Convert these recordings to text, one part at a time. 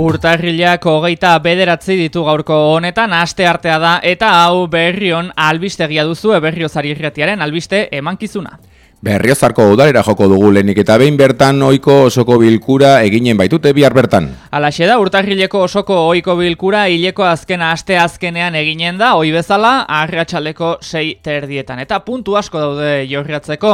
Urtarrilak hogeita bederatzi ditu gaurko honetan, aste artea da, eta hau berrion albistegia duzu, berriozari irretiaren albiste emankizuna. Berriozarko udalera joko dugu lenik eta behin bertan oiko osoko bilkura eginen baitute bihar bertan. Alaxe da, urtarrileko osoko oiko bilkura hileko azkena aste azkenean eginen da, oi bezala, arratsaleko sei terdietan. Eta puntu asko daude jorriatzeko.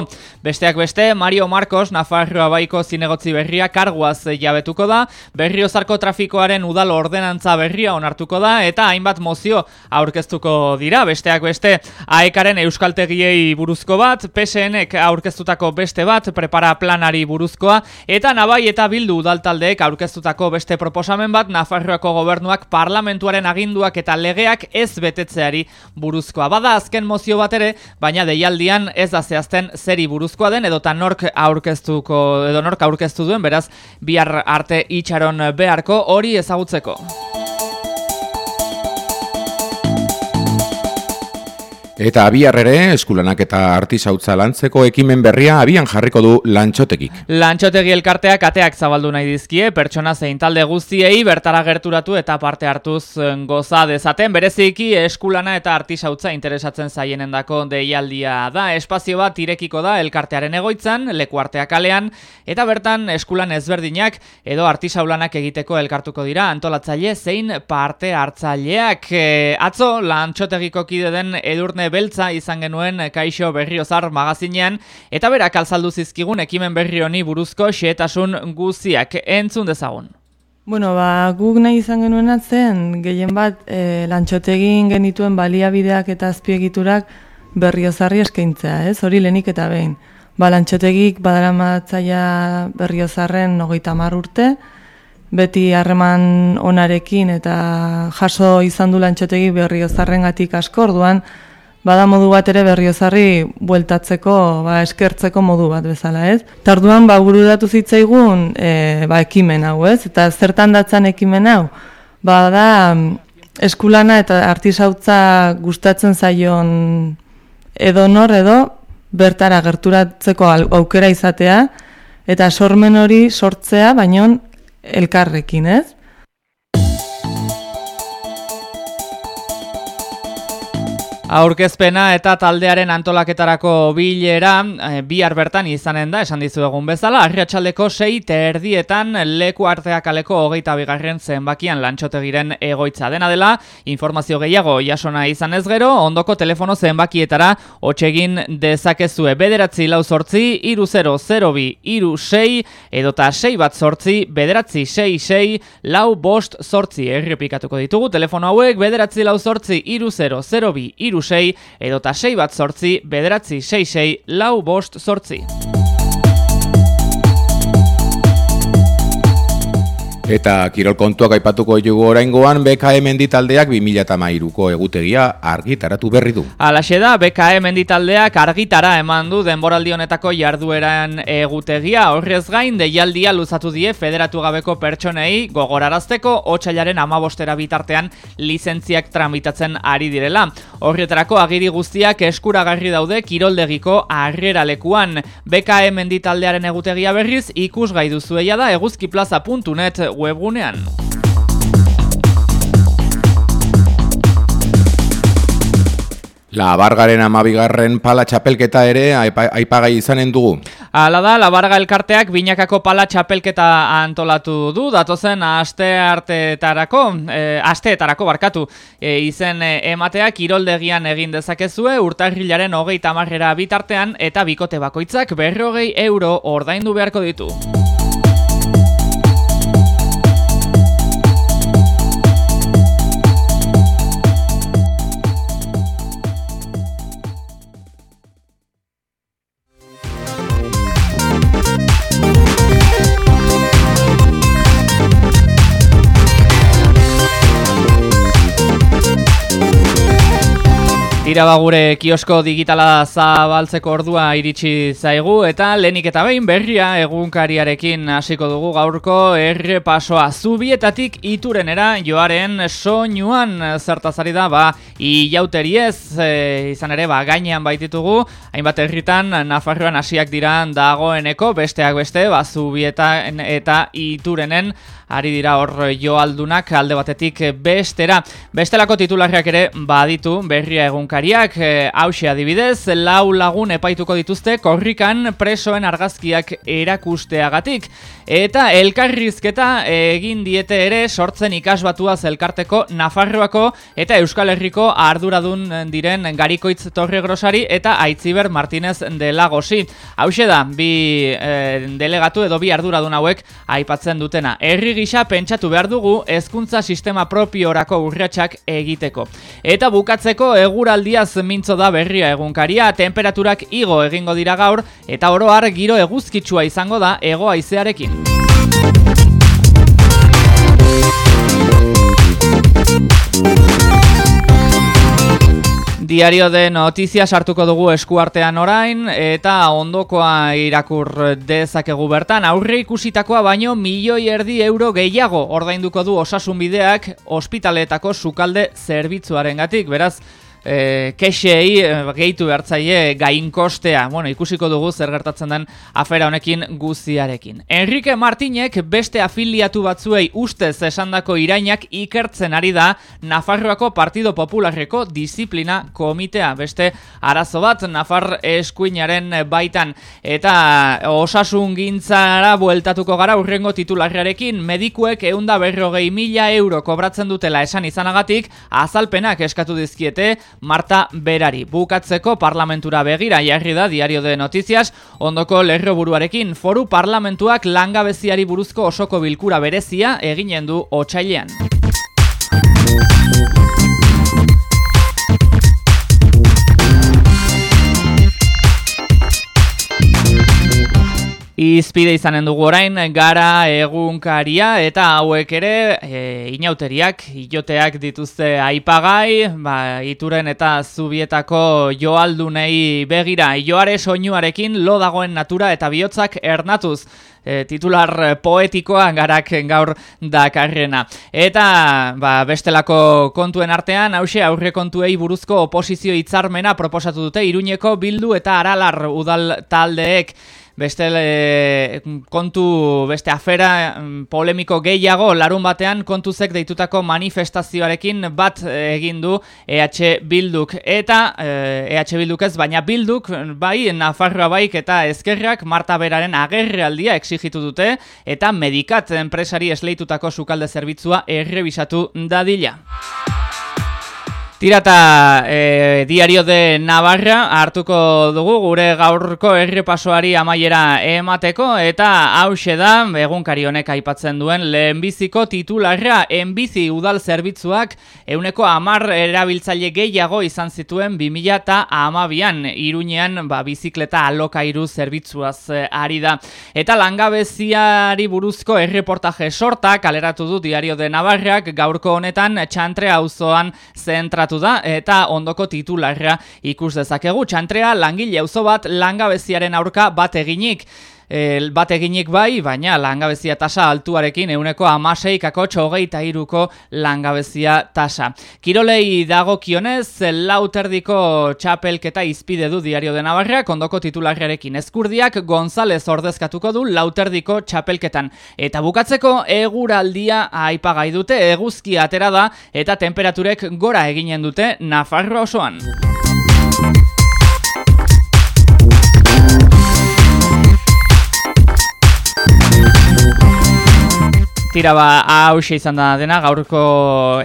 Besteak beste, Mario Marcos, Nafarroa baiko zinegotzi berria karguaz jabetuko da, berriozarko trafikoaren udal ordenantza berria onartuko da, eta hainbat mozio aurkeztuko dira. Besteak beste, aekaren euskaltegiei buruzko bat, PSNek aur aurkeztutako beste bat, prepara planari buruzkoa, eta nabai eta bildu udaltaldeek aurkeztutako beste proposamen bat, Nafarroako gobernuak parlamentuaren aginduak eta legeak ez betetzeari buruzkoa. Bada azken mozio bat ere, baina deialdian ez da zehazten zeri buruzkoa den, edota nork aurkeztuko, edo nork aurkeztu duen, beraz, bihar arte itxaron beharko hori ezagutzeko. Eta abiar ere, eskulanak eta artisautza lantzeko ekimen berria abian jarriko du lantxotekik. Lantxotegi elkarteak ateak zabaldu nahi dizkie, pertsona zein talde guztiei bertara gerturatu eta parte hartuz eh, goza dezaten. Bereziki eskulana eta artisautza interesatzen zaienendako deialdia da. Espazio bat irekiko da elkartearen egoitzan, leku arteak alean, eta bertan eskulan ezberdinak edo artisaulanak egiteko elkartuko dira antolatzaile zein parte hartzaileak. E, atzo, lantxotegiko kide den edurne beltza izan genuen Kaixo Berriozar magazinean eta berak alzaldu zizkigun ekimen berri honi buruzko xehetasun guziak entzun dezagun. Bueno, ba, guk nahi izan genuen atzen, gehien bat e, lantxotegin genituen baliabideak eta azpiegiturak berriozarri eskaintzea, ez? Hori lenik eta behin. Ba, lantxotegik badaramatzaia berriozarren nogeita mar urte, beti harreman onarekin eta jaso izan du lantxotegi berriozarren gatik asko, orduan, bada modu bat ere berriozarri bueltatzeko, ba, eskertzeko modu bat bezala, ez? Tarduan, ba, datu zitzaigun, e, ba, ekimen hau, ez? Eta zertan datzan ekimen hau? Ba, da, eskulana eta artisautza gustatzen zaion edo nor edo bertara gerturatzeko aukera izatea eta sormen hori sortzea baino elkarrekin, ez? Aurkezpena eta taldearen antolaketarako bilera e, bihar bertan izanen da, esan dizu egun bezala, arriatxaldeko sei terdietan leku arteak aleko hogeita bigarren zenbakian lantxotegiren egoitza. Dena dela, informazio gehiago jasona izan ez gero, ondoko telefono zenbakietara hotxegin dezakezue. Bederatzi lau sortzi, iru 0 0 bi, iru 6, edota 6 bat sortzi, bederatzi 6 6, lau bost sortzi, errepikatuko ditugu, telefono hauek bederatzi lau sortzi, iru 0 0 bi, iru iru sei, edota sei bat sortzi, bederatzi sei sei, lau bost sortzi. Eta kirol kontuak aipatuko ditugu oraingoan BKM menditaldeak 2013ko egutegia argitaratu berri du. Alaxe da BKM menditaldeak argitara eman du denboraldi honetako jardueran egutegia. Horrez gain deialdia luzatu die federatu gabeko pertsonei gogorarazteko otsailaren 15 bitartean lizentziak tramitatzen ari direla. Horretarako agiri guztiak eskuragarri daude kiroldegiko harreralekuan. BKM menditaldearen egutegia berriz ikusgai duzueia da eguzkiplaza.net webgunean. La Bargaren amabigarren pala txapelketa ere aipagai izanen dugu. Hala da, La Barga elkarteak binakako pala txapelketa antolatu du, datozen aste arteetarako, e, asteetarako barkatu, e, izen e, emateak iroldegian egin dezakezue, urtarrilaren hogeita marrera bitartean eta bikote bakoitzak berrogei euro ordaindu beharko ditu. Tira gure kiosko digitala zabaltzeko ordua iritsi zaigu eta lenik eta behin berria egunkariarekin hasiko dugu gaurko errepasoa zubietatik iturenera joaren soinuan. Zertazari da ba ilauteriez ez e, izan ere ba gainean baititugu. Hainbat herritan Nafarroan hasiak dira dagoeneko besteak beste ba zubieta eta iturenen ari dira hor joaldunak alde batetik bestera. Bestelako titularriak ere baditu berria egunkariak, hause adibidez, lau lagun epaituko dituzte korrikan presoen argazkiak erakusteagatik. Eta elkarrizketa egin diete ere sortzen ikasbatua zelkarteko Nafarroako eta Euskal Herriko arduradun diren Garikoitz Torregrosari eta Aitziber Martinez de Lagosi. Hau da, bi e, delegatu edo bi arduradun hauek aipatzen dutena. Herri gisa pentsatu behar dugu hezkuntza sistema propiorako urratsak egiteko. Eta bukatzeko eguraldiaz mintzo da berria egunkaria, temperaturak igo egingo dira gaur eta oroar giro eguzkitsua izango da ego haizearekin. Diario de Noticias hartuko dugu eskuartean orain eta ondokoa irakur dezakegu bertan. Aurre ikusitakoa baino milioi erdi euro gehiago ordainduko du osasun bideak ospitaletako sukalde zerbitzuarengatik. Beraz e, kexei e, gehitu behartzaile gainkostea. Bueno, ikusiko dugu zer gertatzen den afera honekin guziarekin. Enrique Martinek beste afiliatu batzuei ustez esandako irainak ikertzen ari da Nafarroako Partido Popularreko disiplina komitea. Beste arazo bat Nafar eskuinaren baitan eta osasun gintzara bueltatuko gara urrengo titularrarekin medikuek eunda berrogei mila euro kobratzen dutela esan izanagatik azalpenak eskatu dizkiete Marta Berari. Bukatzeko parlamentura begira jarri da Diario de Noticias, ondoko lerro buruarekin foru parlamentuak langabeziari buruzko osoko bilkura berezia eginen du otxailean. Izpide izanen dugu orain, gara egunkaria eta hauek ere e, inauteriak, ioteak dituzte aipagai, ba, ituren eta zubietako joaldunei begira, joare soinuarekin lo dagoen natura eta bihotzak ernatuz. E, titular poetikoa garak gaur dakarrena. Eta ba, bestelako kontuen artean, hause aurre kontuei buruzko oposizio hitzarmena proposatu dute Iruñeko bildu eta aralar udal taldeek beste e, kontu, beste afera mm, polemiko gehiago larun batean kontuzek deitutako manifestazioarekin bat egin du EH Bilduk eta EH e Bilduk ez baina Bilduk bai Nafarroa baik eta ezkerrak Marta Beraren agerrealdia exigitu dute eta medikat enpresari esleitutako sukalde zerbitzua errebisatu dadila. Tirata e, diario de Navarra hartuko dugu gure gaurko errepasoari amaiera emateko eta hause da egunkari honek aipatzen duen lehenbiziko titularra enbizi udal zerbitzuak euneko amar erabiltzaile gehiago izan zituen 2000 eta amabian iruñean ba, bizikleta alokairu zerbitzuaz e, ari da. Eta langabeziari buruzko erreportaje sorta kaleratu du diario de Navarrak gaurko honetan txantre auzoan zentra da eta ondoko titularra ikus dezakegu. Txantrea langile auzo bat langabeziaren aurka bat eginik. E, bat eginik bai, baina langabezia tasa altuarekin euneko amaseikako txogeita iruko langabezia tasa. Kirolei dago kionez, lauterdiko txapelketa izpide du diario de Navarra, kondoko titularrearekin eskurdiak González ordezkatuko du lauterdiko txapelketan. Eta bukatzeko eguraldia aipagai dute, eguzki atera da eta temperaturek gora eginen dute Nafarro osoan. Tira ba, hause izan da dena, gaurko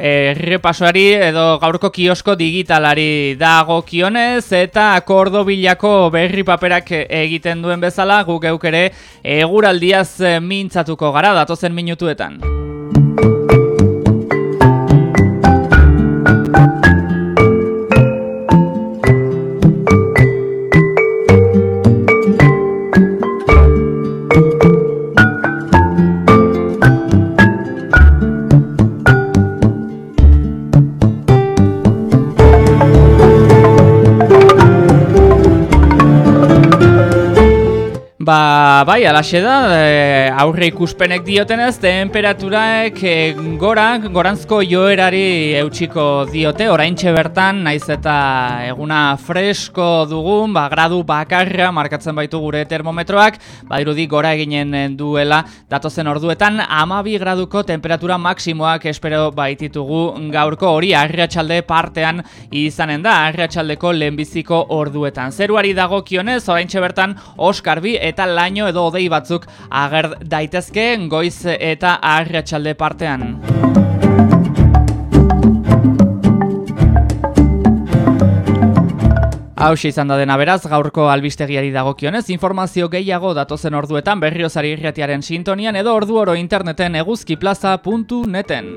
errepasoari edo gaurko kiosko digitalari dago kionez eta kordobilako berri paperak egiten duen bezala guk eukere eguraldiaz mintzatuko gara datozen minutuetan. Bai, alaxe da, e, aurre ikuspenek diotenez, temperaturaek e, gora, gorantzko joerari eutxiko diote, oraintxe bertan, naiz eta eguna fresko dugun, ba, gradu bakarra markatzen baitu gure termometroak, ba, irudi gora eginen duela, datozen orduetan, amabi graduko temperatura maksimoak espero baititugu gaurko hori arriatxalde partean izanen da, arriatxaldeko lehenbiziko orduetan. Zeruari dago kionez, oraintxe bertan, Oskarbi eta laino edo odei batzuk ager daitezke goiz eta arratsalde partean. Hau izan da dena beraz, gaurko albistegiari dagokionez, informazio gehiago datozen orduetan berriozari irretiaren sintonian edo ordu oro interneten eguzkiplaza.neten.